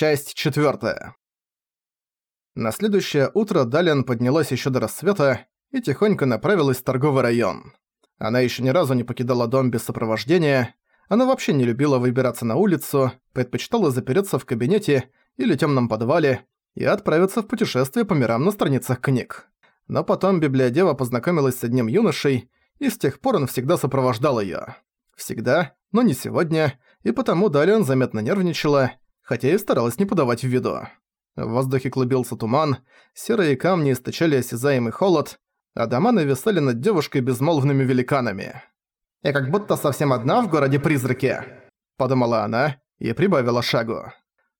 Часть 4. На следующее утро Далиан поднялась еще до рассвета и тихонько направилась в торговый район. Она еще ни разу не покидала дом без сопровождения, она вообще не любила выбираться на улицу, предпочитала запереться в кабинете или темном подвале и отправиться в путешествие по мирам на страницах книг. Но потом библиодева познакомилась с одним юношей, и с тех пор он всегда сопровождал её. Всегда, но не сегодня, и потому Далиан заметно нервничала, хотя и старалась не подавать в виду. В воздухе клубился туман, серые камни источали осязаемый холод, а дома нависали над девушкой безмолвными великанами. «Я как будто совсем одна в городе-призраке», — подумала она и прибавила шагу.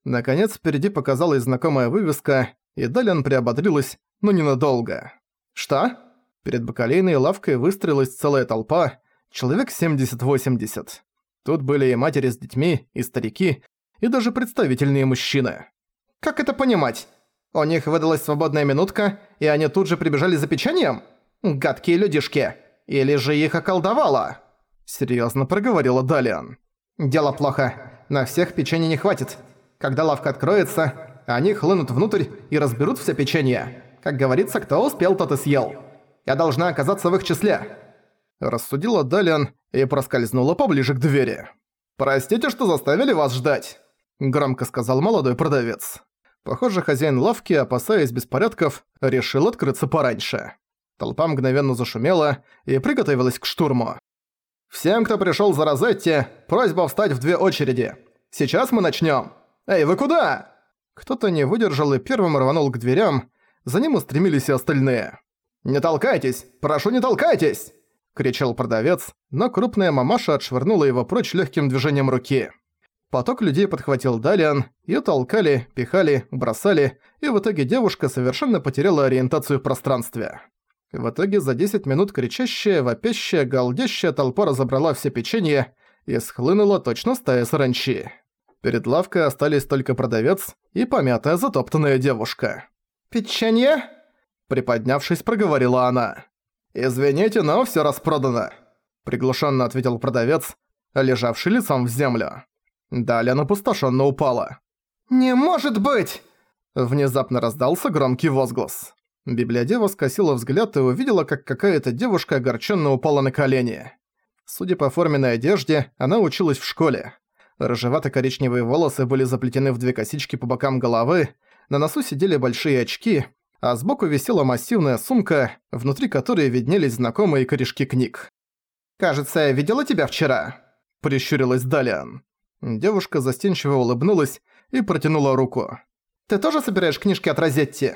Наконец впереди показалась знакомая вывеска, и Далян приободрилась, но ненадолго. «Что?» Перед бакалейной лавкой выстроилась целая толпа, человек 70-80. Тут были и матери с детьми, и старики, и даже представительные мужчины. Как это понимать? У них выдалась свободная минутка, и они тут же прибежали за печеньем? Гадкие людишки. Или же их околдовало? Серьезно проговорила Далиан. Дело плохо. На всех печенья не хватит. Когда лавка откроется, они хлынут внутрь и разберут все печенье. Как говорится, кто успел, тот и съел. Я должна оказаться в их числе. Рассудила Далиан и проскользнула поближе к двери. «Простите, что заставили вас ждать», — громко сказал молодой продавец. Похоже, хозяин лавки, опасаясь беспорядков, решил открыться пораньше. Толпа мгновенно зашумела и приготовилась к штурму. «Всем, кто пришёл за Розетти, просьба встать в две очереди. Сейчас мы начнём. Эй, вы куда?» Кто-то не выдержал и первым рванул к дверям, за ним устремились и остальные. «Не толкайтесь! Прошу, не толкайтесь!» — кричал продавец, но крупная мамаша отшвырнула его прочь лёгким движением руки. Поток людей подхватил Далиан, ее толкали, пихали, бросали, и в итоге девушка совершенно потеряла ориентацию в пространстве. В итоге за 10 минут кричащая, вопящая, галдящая толпа разобрала все печенье и схлынула точно стая саранчи. Перед лавкой остались только продавец и помятая затоптанная девушка. «Печенье?» Приподнявшись, проговорила она. «Извините, но всё распродано», — приглушенно ответил продавец, лежавший лицом в землю. Далее она опустошенно упала. «Не может быть!» Внезапно раздался громкий возглас. Библиодева скосила взгляд и увидела, как какая-то девушка огорченно упала на колени. Судя по форменной одежде, она училась в школе. Рыжевато-коричневые волосы были заплетены в две косички по бокам головы, на носу сидели большие очки, а сбоку висела массивная сумка, внутри которой виднелись знакомые корешки книг. «Кажется, я видела тебя вчера», — прищурилась Далиан. Девушка застенчиво улыбнулась и протянула руку. «Ты тоже собираешь книжки от Розетти?»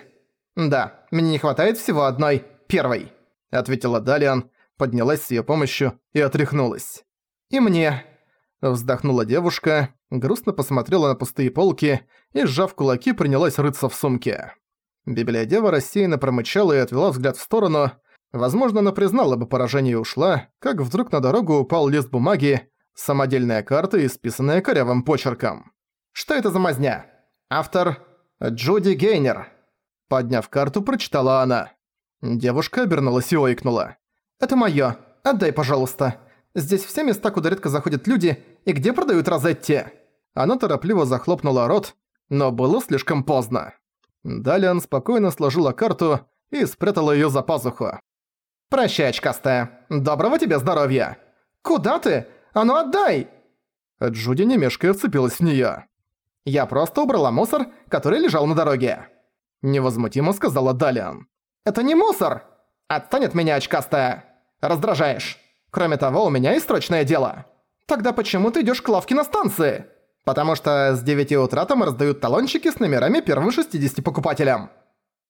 «Да, мне не хватает всего одной, первой», — ответила Далиан, поднялась с её помощью и отряхнулась. «И мне», — вздохнула девушка, грустно посмотрела на пустые полки и, сжав кулаки, принялась рыться в сумке. Библиодева рассеянно промычала и отвела взгляд в сторону. Возможно, она признала бы поражение и ушла, как вдруг на дорогу упал лист бумаги, Самодельная карта, исписанная корявым почерком. Что это за мазня? Автор Джуди Гейнер. Подняв карту, прочитала она. Девушка обернулась и ойкнула. «Это моё. Отдай, пожалуйста. Здесь все места, куда редко заходят люди, и где продают розетти». Она торопливо захлопнула рот, но было слишком поздно. Далее он спокойно сложила карту и спрятала её за пазуху. «Прощай, очкастая. Доброго тебе здоровья!» «Куда ты? А ну отдай!» Джуди немешкая вцепилась в неё. «Я просто убрала мусор, который лежал на дороге», — невозмутимо сказала Далиан. «Это не мусор! Отстань от меня, очкастая! Раздражаешь! Кроме того, у меня есть срочное дело. Тогда почему ты идёшь к лавке на станции? Потому что с 9 утра там раздают талончики с номерами первым 60 покупателям».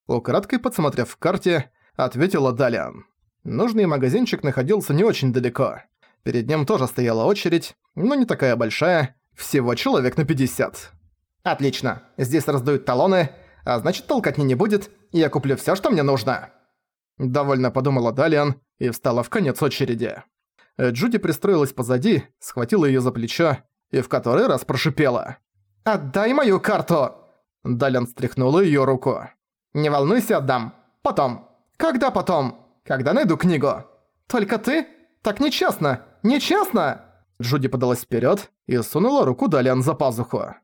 Украдкой подсмотрев в карте, ответила Далиан. Нужный магазинчик находился не очень далеко. Перед ним тоже стояла очередь, но не такая большая, всего человек на 50. «Отлично, здесь раздают талоны, а значит толкотни не будет, и я куплю всё, что мне нужно». Довольно подумала Далиан и встала в конец очереди. Джуди пристроилась позади, схватила её за плечо и в который раз прошипела. «Отдай мою карту!» Далиан стряхнула её руку. «Не волнуйся, отдам. Потом. Когда потом? Когда найду книгу. Только ты? Так нечестно! Нечестно!» Джуди подалась вперед и сунула руку Далиан за пазуху.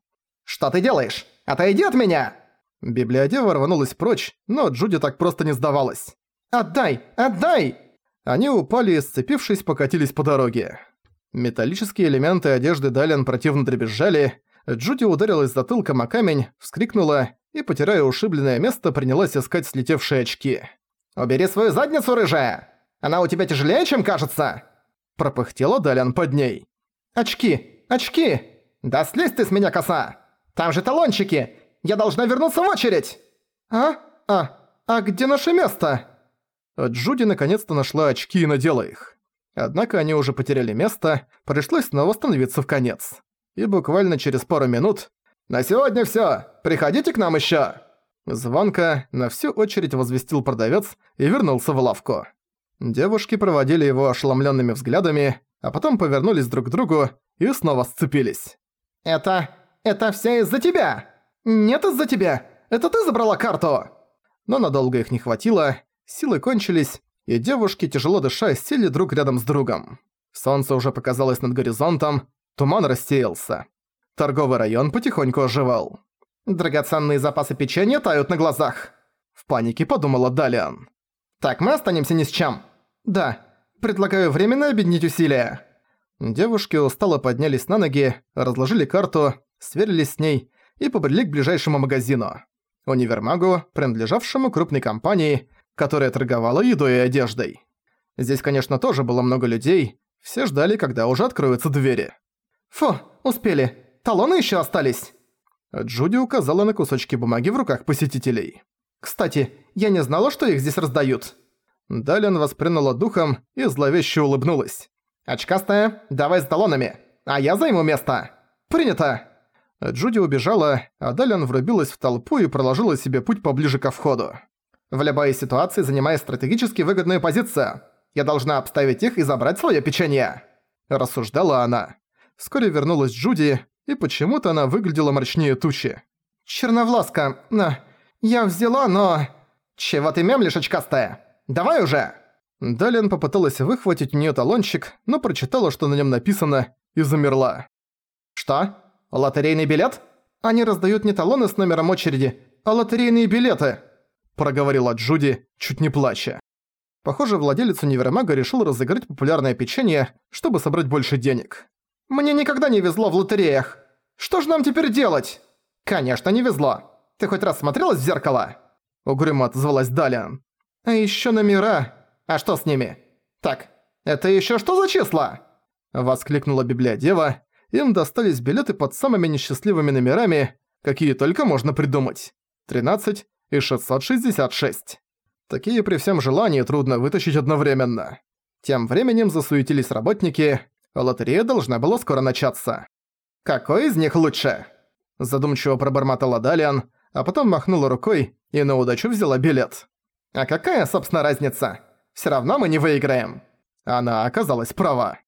«Что ты делаешь? Отойди от меня!» Библиодева рванулась прочь, но Джуди так просто не сдавалась. «Отдай! Отдай!» Они упали и, сцепившись, покатились по дороге. Металлические элементы одежды Далиан противно дребезжали, Джуди ударилась затылком о камень, вскрикнула и, потирая ушибленное место, принялась искать слетевшие очки. «Убери свою задницу, рыжая! Она у тебя тяжелее, чем кажется!» Пропыхтела Далян под ней. «Очки! Очки! Да слезь ты с меня, коса! Там же талончики! Я должна вернуться в очередь!» «А? А? А где наше место?» Джуди наконец-то нашла очки и надела их. Однако они уже потеряли место, пришлось снова становиться в конец. И буквально через пару минут «На сегодня всё! Приходите к нам ещё!» Звонко на всю очередь возвестил продавец и вернулся в лавку. Девушки проводили его ошеломлёнными взглядами, а потом повернулись друг к другу и снова сцепились. «Это... это всё из-за тебя! Нет из-за тебя! Это ты забрала карту!» Но надолго их не хватило, силы кончились, и девушки, тяжело дыша, сели друг рядом с другом. Солнце уже показалось над горизонтом, туман рассеялся. Торговый район потихоньку оживал. «Драгоценные запасы печенья тают на глазах!» В панике подумала Далиан. «Так мы останемся ни с чем?» «Да. Предлагаю временно объединить усилия». Девушки устало поднялись на ноги, разложили карту, сверились с ней и побрели к ближайшему магазину. Универмагу, принадлежавшему крупной компании, которая торговала едой и одеждой. Здесь, конечно, тоже было много людей, все ждали, когда уже откроются двери. «Фу, успели. Талоны еще остались». Джуди указала на кусочки бумаги в руках посетителей. «Кстати, я не знала, что их здесь раздают». Далин восприняла духом и зловеще улыбнулась. «Очкастая, давай с талонами, а я займу место. Принято!» Джуди убежала, а Далин врубилась в толпу и проложила себе путь поближе ко входу. «В любой ситуации занимая стратегически выгодную позицию. Я должна обставить их и забрать своё печенье!» Рассуждала она. Вскоре вернулась Джуди, и почему-то она выглядела мрачнее тучи. «Черновласка, я взяла, но...» «Чего ты мемлишь, очкастая? Давай уже!» Далин попыталась выхватить у неё талончик, но прочитала, что на нём написано, и замерла. «Что? Лотерейный билет? Они раздают не талоны с номером очереди, а лотерейные билеты!» Проговорила Джуди, чуть не плача. Похоже, владелец универмага решил разыграть популярное печенье, чтобы собрать больше денег. «Мне никогда не везло в лотереях! Что же нам теперь делать?» «Конечно, не везло! Ты хоть раз смотрелась в зеркало?» Угрюмо отозвалась Даля. «А ещё номера! А что с ними?» «Так, это ещё что за числа?» Воскликнула библиодева. Им достались билеты под самыми несчастливыми номерами, какие только можно придумать. 13 и 666. Такие при всем желании трудно вытащить одновременно. Тем временем засуетились работники, лотерея должна была скоро начаться. «Какой из них лучше?» Задумчиво пробормотала Далиан, а потом махнула рукой и на удачу взяла билет. «А какая, собственно, разница? Всё равно мы не выиграем». Она оказалась права.